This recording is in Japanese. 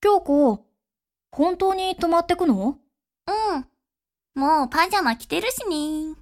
京子、本当に泊まってくの？うん。もうパジャマ着てるしね。